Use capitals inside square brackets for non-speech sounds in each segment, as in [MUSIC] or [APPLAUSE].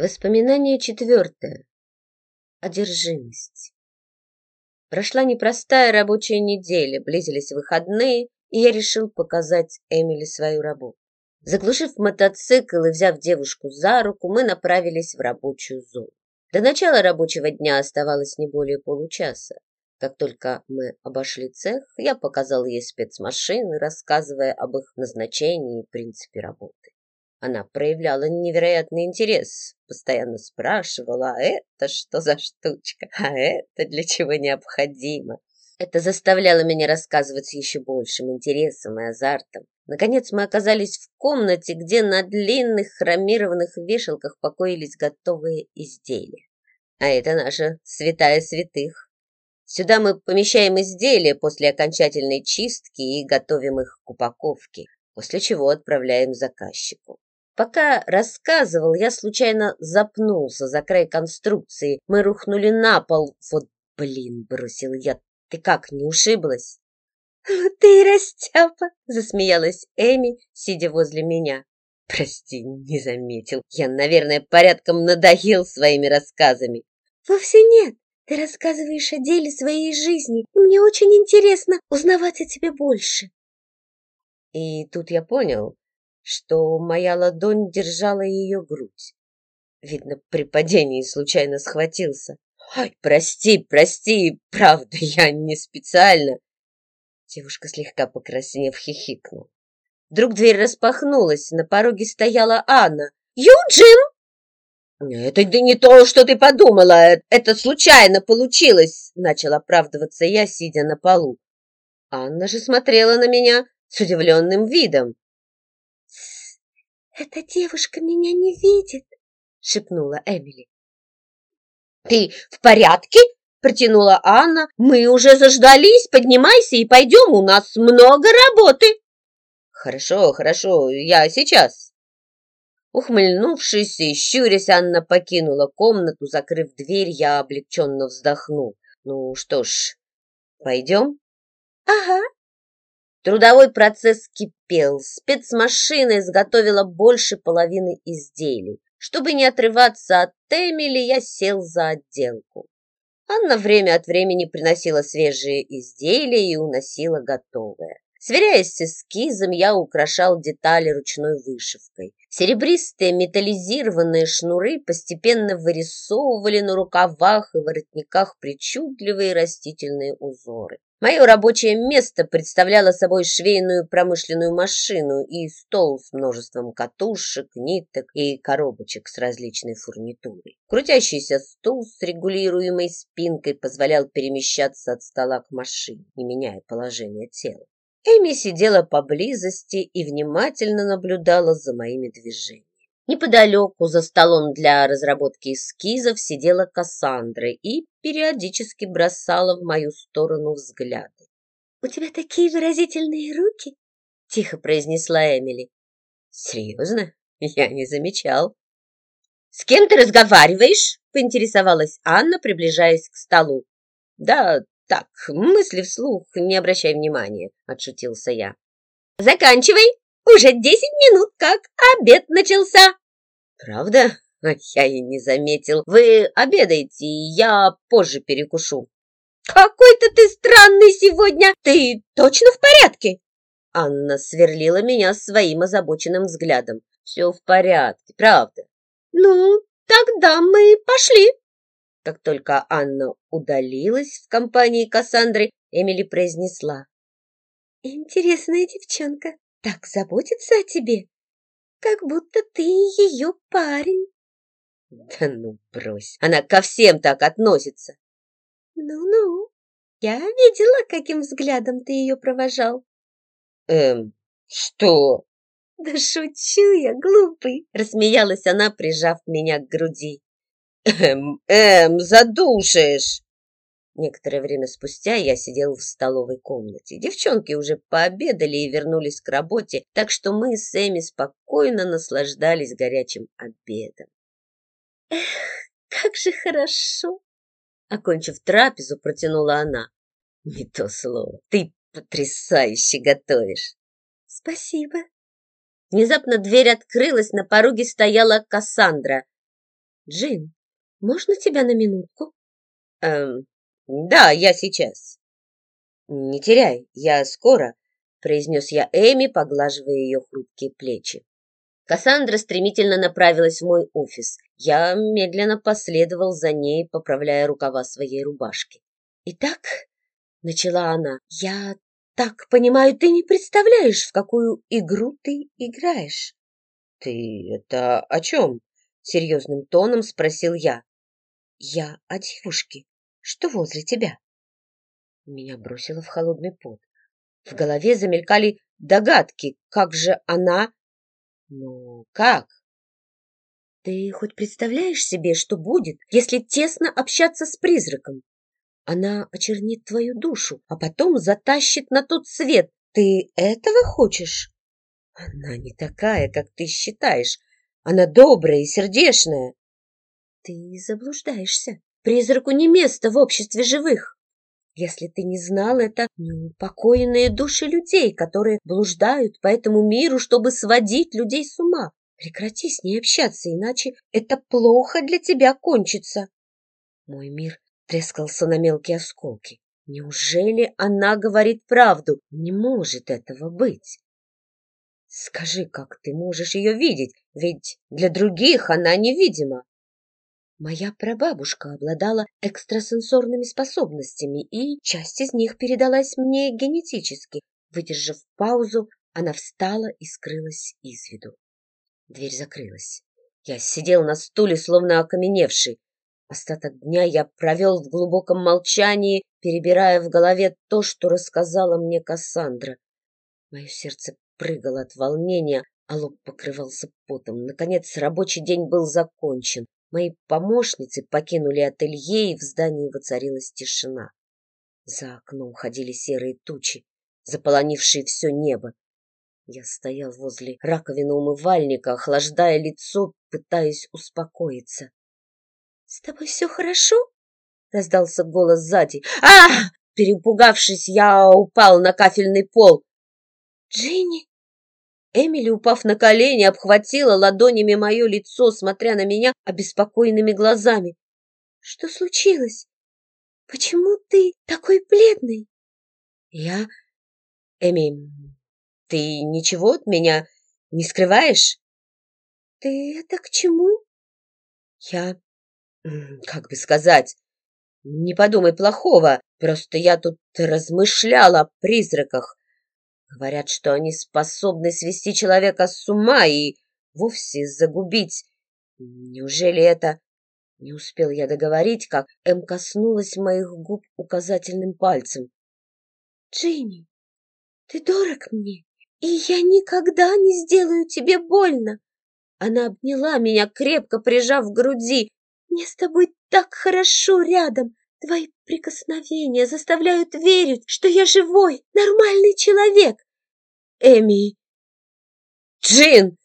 Воспоминание четвертое. Одержимость. Прошла непростая рабочая неделя, близились выходные, и я решил показать Эмили свою работу. Заглушив мотоцикл и взяв девушку за руку, мы направились в рабочую зону. До начала рабочего дня оставалось не более получаса. Как только мы обошли цех, я показал ей спецмашины, рассказывая об их назначении и принципе работы. Она проявляла невероятный интерес, постоянно спрашивала, а это что за штучка, а это для чего необходимо. Это заставляло меня рассказывать с еще большим интересом и азартом. Наконец мы оказались в комнате, где на длинных хромированных вешалках покоились готовые изделия. А это наша святая святых. Сюда мы помещаем изделия после окончательной чистки и готовим их к упаковке, после чего отправляем заказчику. Пока рассказывал, я случайно запнулся за край конструкции. Мы рухнули на пол. Вот блин, бросил я. Ты как, не ушиблась? [LAUGHS] «Ты растяпа!» — засмеялась Эми, сидя возле меня. «Прости, не заметил. Я, наверное, порядком надоел своими рассказами». «Вовсе нет. Ты рассказываешь о деле своей жизни, и мне очень интересно узнавать о тебе больше». И тут я понял, что моя ладонь держала ее грудь. Видно, при падении случайно схватился. «Ой, прости, прости, правда, [LAUGHS] я не специально!» Девушка, слегка покраснев, хихикнула. Вдруг дверь распахнулась, на пороге стояла Анна. «Юджин!» «Это не то, что ты подумала, это случайно получилось!» Начал оправдываться я, сидя на полу. Анна же смотрела на меня с удивленным видом. «Эта девушка меня не видит», — шепнула Эмили. «Ты в порядке?» — протянула Анна. «Мы уже заждались, поднимайся и пойдем, у нас много работы». «Хорошо, хорошо, я сейчас». Ухмыльнувшись и щурясь, Анна покинула комнату, закрыв дверь, я облегченно вздохнул. «Ну что ж, пойдем?» «Ага», Трудовой процесс кипел. Спецмашина изготовила больше половины изделий. Чтобы не отрываться от Эмили, я сел за отделку. Анна время от времени приносила свежие изделия и уносила готовое. Сверяясь с эскизом, я украшал детали ручной вышивкой. Серебристые металлизированные шнуры постепенно вырисовывали на рукавах и воротниках причудливые растительные узоры. Мое рабочее место представляло собой швейную промышленную машину и стол с множеством катушек, ниток и коробочек с различной фурнитурой. Крутящийся стул с регулируемой спинкой позволял перемещаться от стола к машине, не меняя положение тела. Эми сидела поблизости и внимательно наблюдала за моими движениями. Неподалеку, за столом для разработки эскизов, сидела Кассандра и периодически бросала в мою сторону взгляды. «У тебя такие выразительные руки!» — тихо произнесла Эмили. «Серьезно? Я не замечал». «С кем ты разговариваешь?» — поинтересовалась Анна, приближаясь к столу. «Да так, мысли вслух, не обращай внимания», — отшутился я. «Заканчивай!» Уже десять минут как обед начался. Правда? Я и не заметил. Вы обедаете, и я позже перекушу. Какой-то ты странный сегодня. Ты точно в порядке? Анна сверлила меня своим озабоченным взглядом. Все в порядке, правда. Ну, тогда мы пошли. Как только Анна удалилась в компании Кассандры, Эмили произнесла. Интересная девчонка так заботится о тебе, как будто ты ее парень. Да ну брось, она ко всем так относится. Ну-ну, я видела, каким взглядом ты ее провожал. Эм, что? Да шучу я, глупый, рассмеялась она, прижав меня к груди. Эм, эм, задушишь. Некоторое время спустя я сидел в столовой комнате. Девчонки уже пообедали и вернулись к работе, так что мы с Эми спокойно наслаждались горячим обедом. «Эх, как же хорошо!» Окончив трапезу, протянула она. «Не то слово. Ты потрясающе готовишь!» «Спасибо!» Внезапно дверь открылась, на пороге стояла Кассандра. Джин, можно тебя на минутку? Эм, да, я сейчас. Не теряй, я скоро, произнес я Эми, поглаживая ее хрупкие плечи. Кассандра стремительно направилась в мой офис. Я медленно последовал за ней, поправляя рукава своей рубашки. «Итак», — начала она, — «я так понимаю, ты не представляешь, в какую игру ты играешь?» «Ты это о чем?» — серьезным тоном спросил я. «Я о девушке, что возле тебя». Меня бросило в холодный пот. В голове замелькали догадки, как же она ну, как? Ты хоть представляешь себе, что будет, если тесно общаться с призраком? Она очернит твою душу, а потом затащит на тот свет. Ты этого хочешь? Она не такая, как ты считаешь. Она добрая и сердечная. Ты заблуждаешься. Призраку не место в обществе живых. Если ты не знал, это неупокоенные души людей, которые блуждают по этому миру, чтобы сводить людей с ума. Прекрати с ней общаться, иначе это плохо для тебя кончится. Мой мир трескался на мелкие осколки. Неужели она говорит правду? Не может этого быть. Скажи, как ты можешь ее видеть? Ведь для других она невидима. Моя прабабушка обладала экстрасенсорными способностями, и часть из них передалась мне генетически. Выдержав паузу, она встала и скрылась из виду. Дверь закрылась. Я сидел на стуле, словно окаменевший. Остаток дня я провел в глубоком молчании, перебирая в голове то, что рассказала мне Кассандра. Мое сердце прыгало от волнения, а лоб покрывался потом. Наконец рабочий день был закончен. Мои помощницы покинули ателье, и в здании воцарилась тишина. За окном ходили серые тучи, заполонившие все небо. Я стоял возле раковины умывальника, охлаждая лицо, пытаясь успокоиться. — С тобой все хорошо? — раздался голос сзади. а Перепугавшись, я упал на кафельный пол. — Джинни, Эмили, упав на колени, обхватила ладонями мое лицо, смотря на меня обеспокоенными глазами. «Что случилось? Почему ты такой бледный?» «Я... Эми, ты ничего от меня не скрываешь?» «Ты это к чему?» «Я... как бы сказать... Не подумай плохого, просто я тут размышляла о призраках. Говорят, что они способны свести человека с ума и вовсе загубить. Неужели это... Не успел я договорить, как Эм коснулась моих губ указательным пальцем. «Джинни, ты дорог мне, и я никогда не сделаю тебе больно!» Она обняла меня, крепко прижав к груди. «Мне с тобой так хорошо рядом, Твои прикосновения заставляют верить, что я живой, нормальный человек. Эми... Джин,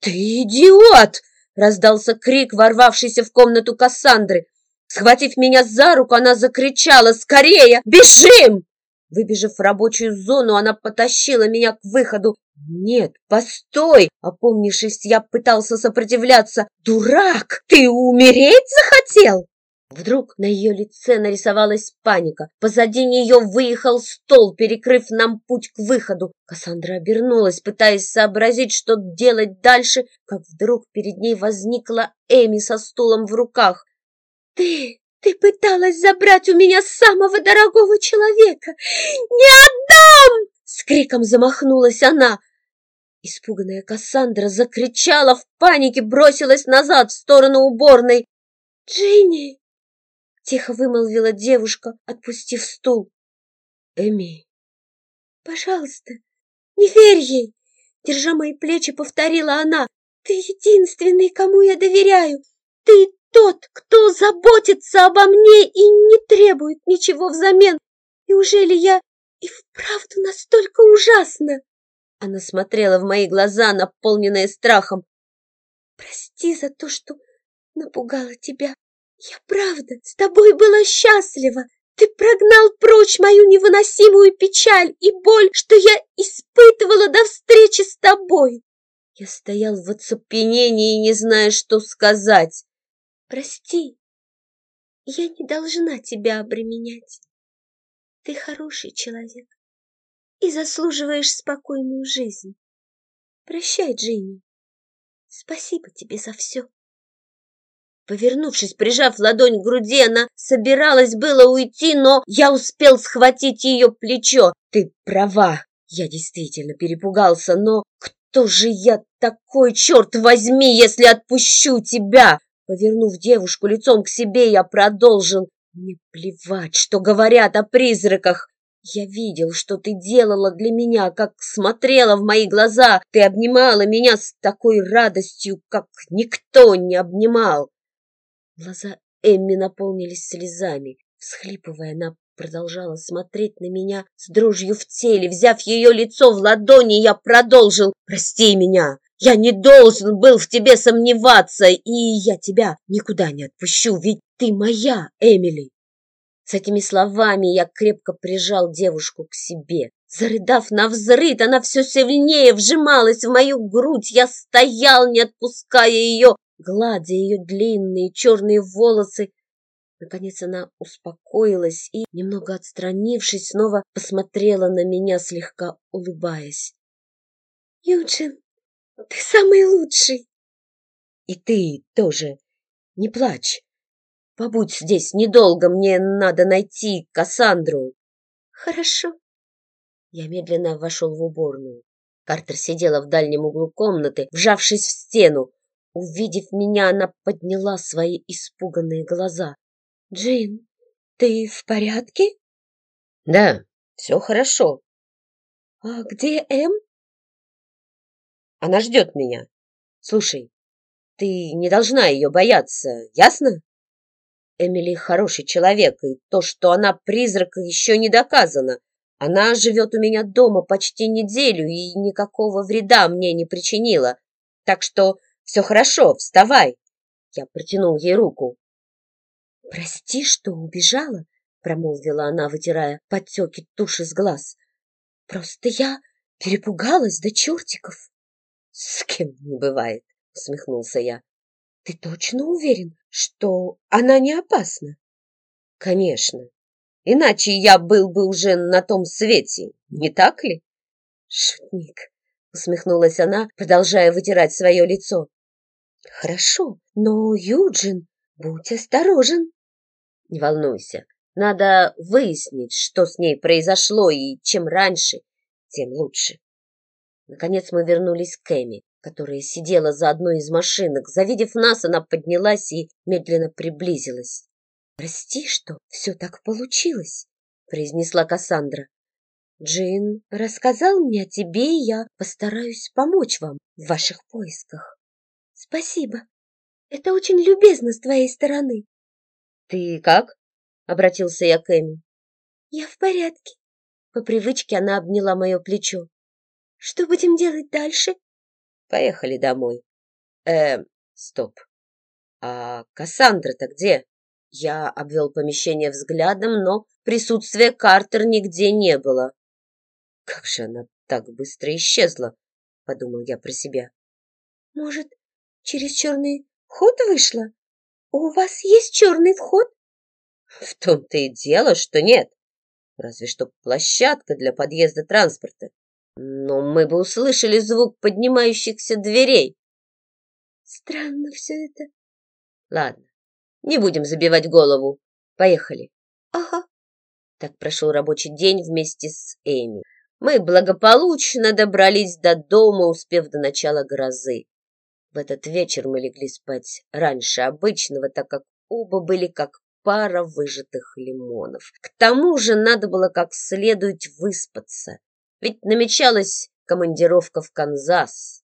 ты идиот! Раздался крик, ворвавшийся в комнату Кассандры. Схватив меня за руку, она закричала «Скорее! Бежим!» Выбежав в рабочую зону, она потащила меня к выходу. «Нет, постой!» Опомнившись, я пытался сопротивляться. «Дурак! Ты умереть захотел?» Вдруг на ее лице нарисовалась паника. Позади нее выехал стол, перекрыв нам путь к выходу. Кассандра обернулась, пытаясь сообразить, что делать дальше, как вдруг перед ней возникла Эми со стулом в руках. «Ты... ты пыталась забрать у меня самого дорогого человека! Не отдам!» С криком замахнулась она. Испуганная Кассандра закричала в панике, бросилась назад в сторону уборной. «Джинни!» Тихо вымолвила девушка, отпустив стул. Эми, пожалуйста, не верь ей! Держа мои плечи, повторила она. Ты единственный, кому я доверяю. Ты тот, кто заботится обо мне и не требует ничего взамен. Неужели я и вправду настолько ужасна? Она смотрела в мои глаза, наполненные страхом. Прости за то, что напугала тебя. Я правда с тобой была счастлива. Ты прогнал прочь мою невыносимую печаль и боль, что я испытывала до встречи с тобой. Я стоял в оцепенении, не зная, что сказать. Прости, я не должна тебя обременять. Ты хороший человек и заслуживаешь спокойную жизнь. Прощай, Джинни. Спасибо тебе за все. Повернувшись, прижав ладонь к груди, она собиралась было уйти, но я успел схватить ее плечо. Ты права, я действительно перепугался, но кто же я такой, черт возьми, если отпущу тебя? Повернув девушку лицом к себе, я продолжил. Мне плевать, что говорят о призраках. Я видел, что ты делала для меня, как смотрела в мои глаза. Ты обнимала меня с такой радостью, как никто не обнимал. Глаза Эмми наполнились слезами. Всхлипывая, она продолжала смотреть на меня с дрожью в теле. Взяв ее лицо в ладони, я продолжил. «Прости меня! Я не должен был в тебе сомневаться, и я тебя никуда не отпущу, ведь ты моя, Эмили!» С этими словами я крепко прижал девушку к себе. Зарыдав на взрыд, она все сильнее вжималась в мою грудь. Я стоял, не отпуская ее, гладя ее длинные черные волосы. Наконец она успокоилась и, немного отстранившись, снова посмотрела на меня, слегка улыбаясь. «Юджин, ты самый лучший!» «И ты тоже. Не плачь. Побудь здесь недолго, мне надо найти Кассандру». «Хорошо». Я медленно вошел в уборную. Картер сидела в дальнем углу комнаты, вжавшись в стену. Увидев меня, она подняла свои испуганные глаза. «Джин, ты в порядке?» «Да, все хорошо». «А где Эм?» «Она ждет меня. Слушай, ты не должна ее бояться, ясно?» Эмили хороший человек, и то, что она призрак, еще не доказано. Она живет у меня дома почти неделю и никакого вреда мне не причинила. Так что все хорошо, вставай. Я протянул ей руку. «Прости, что убежала», — промолвила она, вытирая подтеки туши с глаз. «Просто я перепугалась до чертиков». «С кем не бывает», — усмехнулся я. «Ты точно уверен, что она не опасна?» «Конечно. Иначе я был бы уже на том свете, не так ли?» «Шутник», — усмехнулась она, продолжая вытирать свое лицо. «Хорошо, но, Юджин, будь осторожен». Не волнуйся, надо выяснить, что с ней произошло, и чем раньше, тем лучше. Наконец мы вернулись к Эми которая сидела за одной из машинок. Завидев нас, она поднялась и медленно приблизилась. «Прости, что все так получилось», — произнесла Кассандра. «Джин рассказал мне о тебе, и я постараюсь помочь вам в ваших поисках». «Спасибо. Это очень любезно с твоей стороны». «Ты как?» — обратился я к Эми. «Я в порядке». По привычке она обняла мое плечо. «Что будем делать дальше?» Поехали домой. Э, стоп. А Кассандра-то где? Я обвел помещение взглядом, но присутствия Картер нигде не было. Как же она так быстро исчезла, подумал я про себя. Может, через черный ход вышла? У вас есть черный вход? В том-то и дело, что нет. Разве что площадка для подъезда транспорта но мы бы услышали звук поднимающихся дверей. Странно все это. Ладно, не будем забивать голову. Поехали. Ага. Так прошел рабочий день вместе с Эми. Мы благополучно добрались до дома, успев до начала грозы. В этот вечер мы легли спать раньше обычного, так как оба были как пара выжатых лимонов. К тому же надо было как следует выспаться. Ведь намечалась командировка в Канзас.